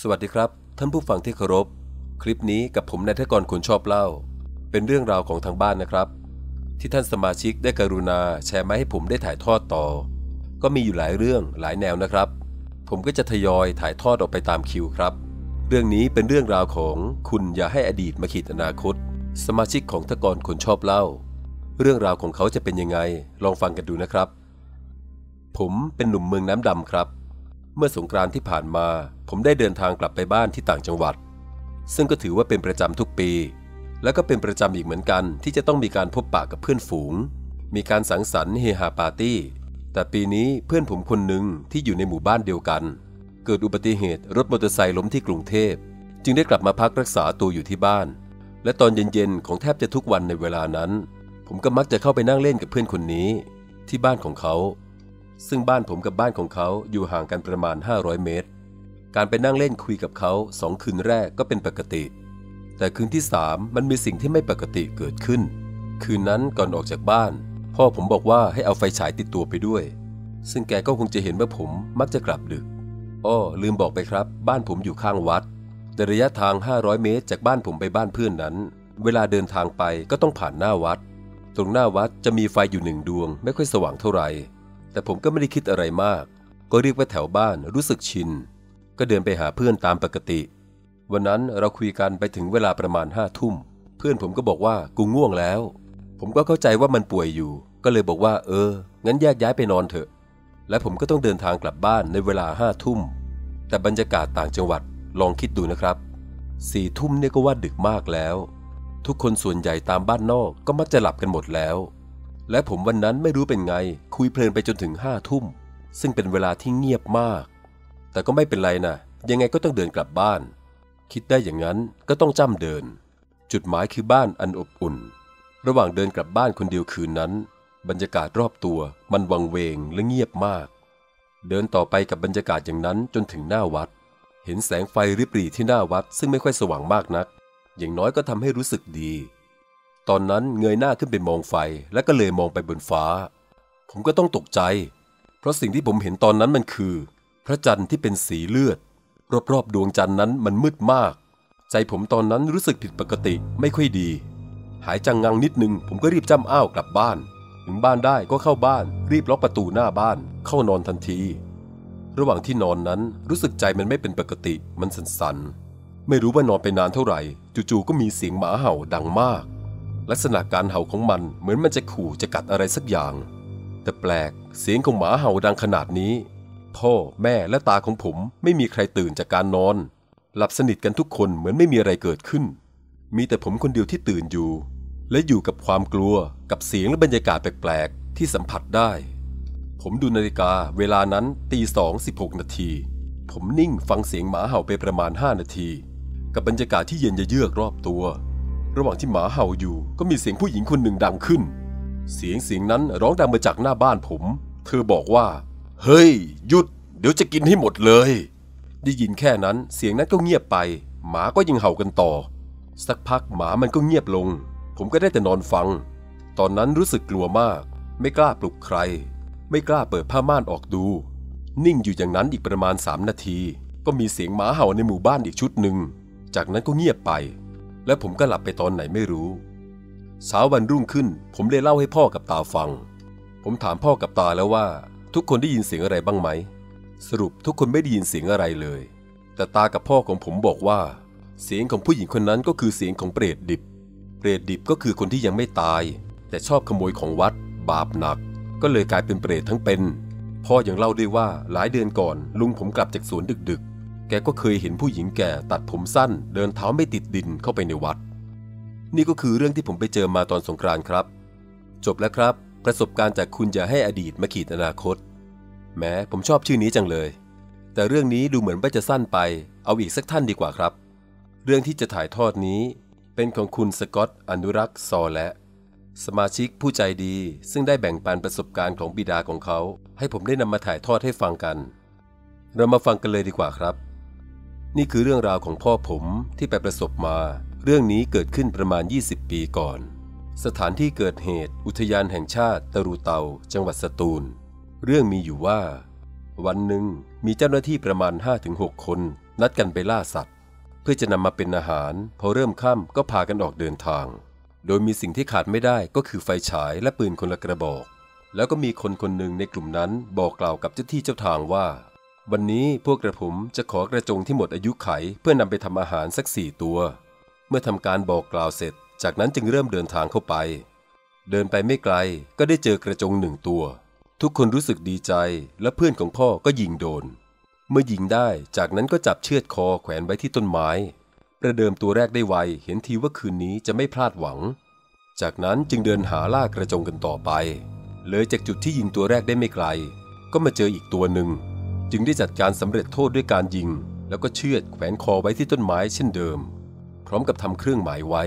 สวัสดีครับ ท่านผู้ฟังที่เคารพ คลิปนี้กับผมนายทกรคนชอบเล่า เป็นเรื่องราวของทางบ้านนะครับ ที่ท่านสมาชิกได้กรุณาแชร์มาให้ผมได้ถ่ายทอดต่อ ก็มีอยู่หลายเรื่องหลายแนวนะครับ ผมก็จะทยอยถ่ายทอดออกไปตามคิวครับ เรื่องนี้เป็นเรื่องราวของคุณอย่าให้อดีตมาขีดอนาคต สมาชิกของทกรคนชอบเล่า เรื่องราวของเขาจะเป็นยังไง ลองฟังกันดูนะครับ ผมเป็นหนุ่มเมืองน้ำดำครับ เมื่อสงกรานต์ที่ผ่านมา ผมได้เดินทางกลับไปบ้านที่ต่างจังหวัด ซึ่งก็ถือว่าเป็นประจำทุกปี และก็เป็นประจำอีกเหมือนกัน ที่จะต้องมีการพบปะกับเพื่อนฝูง มีการสังสรรค์เฮฮาปาร์ตี้ แต่ปีนี้เพื่อนผมคนหนึ่งที่อยู่ในหมู่บ้านเดียวกัน เกิดอุบัติเหตุรถมอเตอร์ไซค์ล้มที่กรุงเทพ จึงได้กลับมาพักรักษาตัวอยู่ที่บ้าน และตอนเย็นๆของแทบจะทุกวันในเวลานั้น ผมก็มักจะเข้าไปนั่งเล่นกับเพื่อนคนนี้ ที่บ้านของเขา ซึ่งบ้านผมกับบ้านของเขาอยู่ห่างกันประมาณ 500 เมตร การไปนั่งเล่นคุยกับเขาสองคืนแรกก็เป็นปกติ แต่คืนที่สามมันมีสิ่งที่ไม่ปกติเกิดขึ้น คืนนั้นก่อนออกจากบ้าน พ่อผมบอกว่าให้เอาไฟฉายติดตัวไปด้วย ซึ่งแกก็คงจะเห็นว่าผมมักจะกลับดึกอ้อลืมบอกไปครับ บ้านผมอยู่ข้างวัดแต่ระยะทาง 500 เมตร จากบ้านผมไปบ้านเพื่อนนั้น เวลาเดินทางไปก็ต้องผ่านหน้าวัด ตรงหน้าวัดจะมีไฟอยู่หนึ่งดวง ไม่ค่อยสว่างเท่าไหร่ แต่ผมก็ไม่ได้คิดอะไรมาก ก็เรียกว่าแถวบ้านรู้สึกชิน ก็เดินไปหาเพื่อนตามปกติ วันนั้นเราคุยกันไปถึงเวลาประมาณห้าทุ่ม เพื่อนผมก็บอกว่ากูง่วงแล้ว ผมก็เข้าใจว่ามันป่วยอยู่ ก็เลยบอกว่า เออ งั้นแยกย้ายไปนอนเถอะ และผมก็ต้องเดินทางกลับบ้านในเวลาห้าทุ่ม แต่บรรยากาศต่างจังหวัดลองคิดดูนะครับสี่ทุ่มเนี่ยก็ว่าดึกมากแล้ว ทุกคนส่วนใหญ่ตามบ้านนอกก็มักจะหลับกันหมดแล้ว และผมวันนั้นไม่รู้เป็นไง คุยเพลินไปจนถึงห้าทุ่ม ซึ่งเป็นเวลาที่เงียบมาก แต่ก็ไม่เป็นไรนะยังไงก็ต้องเดินกลับบ้าน คิดได้อย่างนั้นก็ต้องจ้ำเดิน จุดหมายคือบ้านอันอบอุ่น ระหว่างเดินกลับบ้านคนเดียวคืนนั้น บรรยากาศรอบตัวมันวังเวงและเงียบมาก เดินต่อไปกับบรรยากาศอย่างนั้นจนถึงหน้าวัด เห็นแสงไฟริบหรี่ที่หน้าวัดซึ่งไม่ค่อยสว่างมากนัก อย่างน้อยก็ทำให้รู้สึกดี ตอนนั้นเงยหน้าขึ้นไปมองไฟและก็เลยมองไปบนฟ้า ผมก็ต้องตกใจ เพราะสิ่งที่ผมเห็นตอนนั้นมันคือ พระจันทร์ที่เป็นสีเลือด รอบๆดวงจันทร์นั้นมันมืดมาก ใจผมตอนนั้นรู้สึกผิดปกติไม่ค่อยดี หายจังงังนิดนึง ผมก็รีบจ้ำอ้าวกลับบ้าน ถึงบ้านได้ก็เข้าบ้าน รีบล็อกประตูหน้าบ้าน เข้านอนทันที ระหว่างที่นอนนั้นรู้สึกใจมันไม่เป็นปกติมันสันส่นๆไม่รู้ว่านอนไปนานเท่าไหร่ จู่ๆก็มีเสียงหมาเห่าดังมาก ลักษณะการเห่าของมันเหมือนมันจะขู่จะกัดอะไรสักอย่าง แต่แปลกเสียงของหมาเห่าดังขนาดนี้ พ่อแม่และตาของผมไม่มีใครตื่นจากการนอน หลับสนิทกันทุกคนเหมือนไม่มีอะไรเกิดขึ้น มีแต่ผมคนเดียวที่ตื่นอยู่ และอยู่กับความกลัวกับเสียงและบรรยากาศแปลกๆ ที่สัมผัสได้ ผมดูนาฬิกาเวลานั้นตีสองสิบหกนาทีผมนิ่งฟังเสียงหมาเห่าไปประมาณ 5 นาที กับบรรยากาศที่เย็นเยือกรอบตัว ระหว่างที่หมาเห่าอยู่ก็มีเสียงผู้หญิงคนหนึ่งดังขึ้น เสียงเสียงนั้นร้องดังมาจากหน้าบ้านผม เธอบอกว่า เฮ้ย หยุด เดี๋ยวจะกินให้หมดเลย ได้ยินแค่นั้นเสียงนั้นก็เงียบไป หมาก็ยังเห่ากันต่อ สักพักหมามันก็เงียบลง ผมก็ได้แต่นอนฟัง ตอนนั้นรู้สึกกลัวมาก ไม่กล้าปลุกใคร ไม่กล้าเปิดผ้าม่านออกดู นิ่งอยู่อย่างนั้นอีกประมาณสามนาที ก็มีเสียงหมาเห่าในหมู่บ้านอีกชุดหนึ่ง จากนั้นก็เงียบไป และผมก็หลับไปตอนไหนไม่รู้เช้าวันรุ่งขึ้น ผมเลยเล่าให้พ่อกับตาฟัง ผมถามพ่อกับตาแล้วว่า ทุกคนได้ยินเสียงอะไรบ้างไหม สรุปทุกคนไม่ได้ยินเสียงอะไรเลย แต่ตากับพ่อของผมบอกว่า เสียงของผู้หญิงคนนั้นก็คือเสียงของเปรตดิบ เปรตดิบก็คือคนที่ยังไม่ตาย แต่ชอบขโมยของวัด บาปหนัก ก็เลยกลายเป็นเปรตทั้งเป็น พ่อยังเล่าด้วยว่าหลายเดือนก่อน ลุงผมกลับจากสวนดึกๆ กก็เคยเห็นผู้หญิงแก่ตัดผมสั้น เดินเท้าไม่ติดดินเข้าไปในวัด นี่ก็คือเรื่องที่ผมไปเจอมาตอนสงกรานต์ครับ จบแล้วครับ ประสบการณ์จากคุณอย่าให้อดีตมาขีดอนาคต แม้ผมชอบชื่อนี้จังเลย แต่เรื่องนี้ดูเหมือนว่าจะสั้นไป เอาอีกสักท่านดีกว่าครับ เรื่องที่จะถ่ายทอดนี้ เป็นของคุณสกอตอนุรักษ์ซอและสมาชิกผู้ใจดี ซึ่งได้แบ่งปันประสบการณ์ของบิดาของเขา ให้ผมได้นำมาถ่ายทอดให้ฟังกัน เรามาฟังกันเลยดีกว่าครับ นี่คือเรื่องราวของพ่อผมที่ไปประสบมา เรื่องนี้เกิดขึ้นประมาณ 20 ปีก่อน สถานที่เกิดเหตุอุทยานแห่งชาติตะรูเตา จังหวัดสตูล เรื่องมีอยู่ว่า วันหนึ่งมีเจ้าหน้าที่ประมาณ 5-6 คน นัดกันไปล่าสัตว์ เพื่อจะนำมาเป็นอาหาร พอเริ่มค่ำก็พากันออกเดินทาง โดยมีสิ่งที่ขาดไม่ได้ก็คือไฟฉายและปืนคนละกระบอก แล้วก็มีคนคนหนึ่งในกลุ่มนั้นบอกกล่าวกับเจ้าที่เจ้าทางว่า วันนี้พวกกระผมจะขอกระจงที่หมดอายุไขเพื่อนำไปทำอาหารสักสี่ตัว เมื่อทำการบอกกล่าวเสร็จ จากนั้นจึงเริ่มเดินทางเข้าไป เดินไปไม่ไกลก็ได้เจอกระจงหนึ่งตัว ทุกคนรู้สึกดีใจและเพื่อนของพ่อก็ยิงโดน เมื่อยิงได้จากนั้นก็จับเชือดคอแขวนไว้ที่ต้นไม้ ประเดิมตัวแรกได้ไวเห็นทีว่าคืนนี้จะไม่พลาดหวัง จากนั้นจึงเดินหาล่ากระจงกันต่อไป เลยจากจุดที่ยิงตัวแรกได้ไม่ไกล ก็มาเจออีกตัวหนึ่ง จึงได้จัดการสำเร็จโทษด้วยการยิง แล้วก็เชือดแขวนคอไว้ที่ต้นไม้เช่นเดิม พร้อมกับทำเครื่องหมายไว้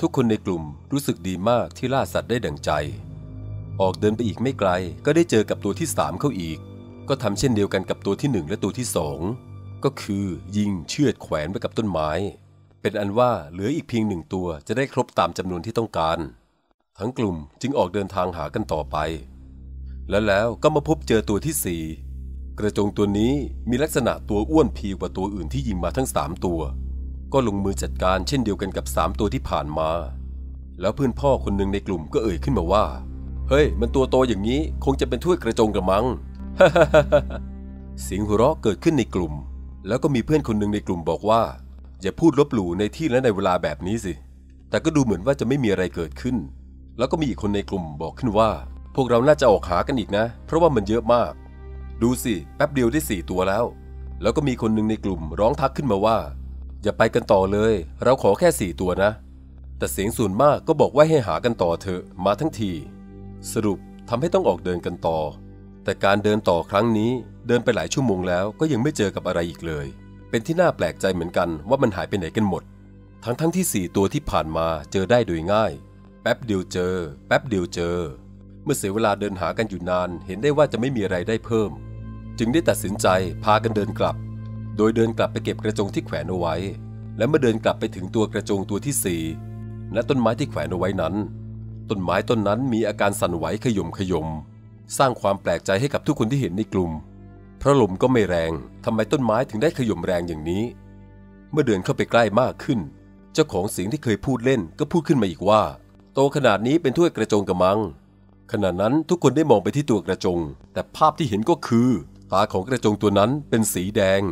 ทุกคนในกลุ่มรู้สึกดีมากที่ล่าสัตว์ได้ดังใจ ออกเดินไปอีกไม่ไกล ก็ได้เจอกับตัวที่สามเข้าอีก ก็ทำเช่นเดียวกันกับตัวที่หนึ่งและตัวที่สองก็คือยิงเชือดแขวนไว้กับต้นไม้ เป็นอันว่าเหลืออีกเพียงหนึ่งตัวจะได้ครบตามจำนวนที่ต้องการ ทั้งกลุ่มจึงออกเดินทางหากันต่อไป และแล้วก็มาพบเจอตัวที่สี่ กระจงตัวนี้มีลักษณะตัวอ้วนพีกว่าตัวอื่นที่ยิงมาทั้งสามตัว ก็ลงมือจัดการเช่นเดียวกันกับสามตัวที่ผ่านมา แล้วเพื่อนพ่อคนหนึ่งในกลุ่มก็เอ่ยขึ้นมาว่า เฮ้ย มันตัวโตอย่างนี้คงจะเป็นถ้วยกระจงกระมังเสียงหัวเราะเกิดขึ้นในกลุ่ม แล้วก็มีเพื่อนคนหนึ่งในกลุ่มบอกว่า อย่าพูดลบหลู่ในที่และในเวลาแบบนี้สิ แต่ก็ดูเหมือนว่าจะไม่มีอะไรเกิดขึ้น แล้วก็มีอีกคนในกลุ่มบอกขึ้นว่า พวกเราน่าจะออกหากันอีกนะ เพราะว่ามันเยอะมาก ดูสิ แป๊บเดียวได้สี่ตัวแล้ว แล้วก็มีคนหนึ่งในกลุ่มร้องทักขึ้นมาว่า อย่าไปกันต่อเลย เราขอแค่สี่ตัวนะ แต่เสียงส่วนมากก็บอกว่าให้หากันต่อเถอะมาทั้งที สรุปทำให้ต้องออกเดินกันต่อ แต่การเดินต่อครั้งนี้เดินไปหลายชั่วโมงแล้วก็ยังไม่เจอกับอะไรอีกเลย เป็นที่น่าแปลกใจเหมือนกันว่ามันหายไปไหนกันหมด ทั้งทั้งที่สี่ตัวที่ผ่านมาเจอได้โดยง่าย แป๊บเดียวเจอ แป๊บเดียวเจอ เมื่อเสียเวลาเดินหากันอยู่นาน เห็นได้ว่าจะไม่มีอะไรได้เพิ่ม จึงได้ตัดสินใจพากันเดินกลับ โดยเดินกลับไปเก็บกระจงที่แขวนเอาไว้ และเมื่อเดินกลับไปถึงตัวกระจงตัวที่สี่และต้นไม้ที่แขวนเอาไว้นั้น ต้นไม้ต้นนั้นมีอาการสั่นไหวขยมขยม สร้างความแปลกใจให้กับทุกคนที่เห็นในกลุ่ม เพราะลมก็ไม่แรงทำไมต้นไม้ถึงได้ขยมแรงอย่างนี้ เมื่อเดินเข้าไปใกล้มากขึ้น เจ้าของเสียงที่เคยพูดเล่นก็พูดขึ้นมาอีกว่า โตขนาดนี้เป็นถ้วยกระจงกระมังขณะนั้นทุกคนได้มองไปที่ตัวกระจง แต่ภาพที่เห็นก็คือ ตาของกระจงตัวนั้นเป็นสีแดง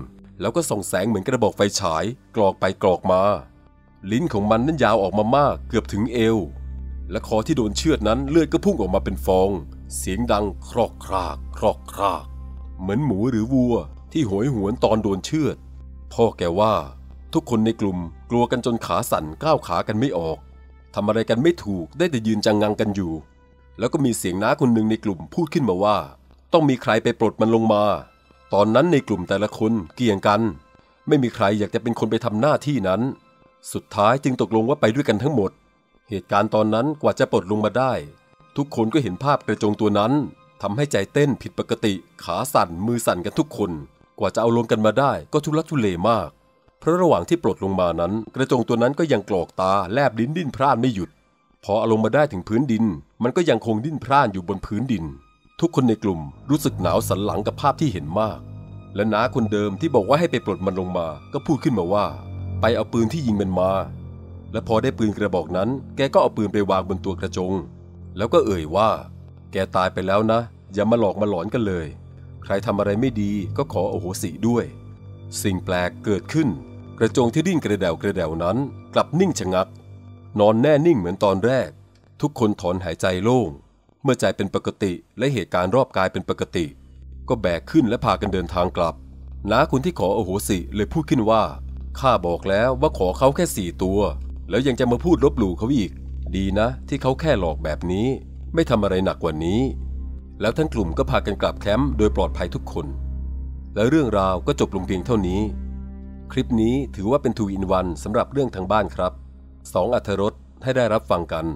แล้วก็ส่องแสงเหมือนกระบอกไฟฉายกรอกไปกรอกมา ลิ้นของมันนั้นยาวออกมามากเกือบถึงเอว และคอที่โดนเชือดนั้นเลือดก็พุ่งออกมาเป็นฟอง เสียงดังครอกคราก ครอกคราก เหมือนหมูหรือวัว ที่โหยหวนตอนโดนเชือด พ่อแกว่า ทุกคนในกลุ่มกลัวกันจนขาสั่นก้าวขากันไม่ออกทำอะไรกันไม่ถูกได้แต่ยืนจังงังกันอยู่ แล้วก็มีเสียงน้าคนหนึ่งในกลุ่มพูดขึ้นมาว่า ต้องมีใครไปปลดมันลงมา ตอนนั้นในกลุ่มแต่ละคนเกี่ยงกัน ไม่มีใครอยากจะเป็นคนไปทำหน้าที่นั้น สุดท้ายจึงตกลงว่าไปด้วยกันทั้งหมด เหตุการณ์ตอนนั้นกว่าจะปลดลงมาได้ ทุกคนก็เห็นภาพกระจงตัวนั้นทำให้ใจเต้นผิดปกติ ขาสั่น มือสั่นกันทุกคน กว่าจะเอาลงกันมาได้ก็ทุลักทุเลมาก เพราะระหว่างที่ปลดลงมานั้น กระจงตัวนั้นก็ยังกรอกตาแลบลิ้นดิ้นพร่านไม่หยุด พอเอาลงมาได้ถึงพื้นดิน มันก็ยังคงดิ้นพร่านอยู่บนพื้นดิน ทุกคนในกลุ่มรู้สึกหนาวสันหลังกับภาพที่เห็นมาก และน้าคนเดิมที่บอกว่าให้ไปปลดมันลงมา ก็พูดขึ้นมาว่า ไปเอาปืนที่ยิงมันมา และพอได้ปืนกระบอกนั้น แกก็เอาปืนไปวางบนตัวกระจง แล้วก็เอ่ยว่า แกตายไปแล้วนะ อย่ามาหลอกมาหลอนกันเลย ใครทำอะไรไม่ดีก็ขอโอโหสิด้วย สิ่งแปลกเกิดขึ้น กระจงที่ดิ้นกระเดวกระเดวนั้น กลับนิ่งชะงัก นอนแน่นิ่งเหมือนตอนแรก ทุกคนถอนหายใจโล่ง เมื่อใจเป็นปกติและเหตุการณ์รอบกายเป็นปกติ ก็แบกขึ้นและพากันเดินทางกลับน้าคนที่ขอโอโหสิเลยพูดขึ้นว่าข้าบอกแล้วว่าขอเขาแค่สี่ตัว แล้วยังจะมาพูดลบหลู่เขาอีก ดีนะ ที่เขาแค่หลอกแบบนี้ ไม่ทำอะไรหนักกว่านี้ แล้วทั้งกลุ่มก็พากันกลับแคมป์โดยปลอดภัยทุกคน และเรื่องราวก็จบลงเพียงเท่านี้ คลิปนี้ถือว่าเป็นทูอินวันสำหรับเรื่องทางบ้านครับสองอัธรสให้ได้รับฟังกัน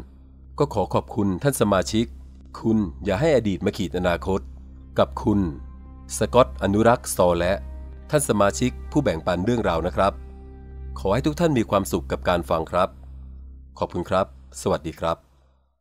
ก็ขอขอบคุณท่านสมาชิก คุณอย่าให้อดีตมาขีดอนาคต กับคุณ สกอตอนุรักษ์ซอและ ท่านสมาชิกผู้แบ่งปันเรื่องราวนะครับ ขอให้ทุกท่านมีความสุขกับการฟังครับ ขอบคุณครับ สวัสดีครับ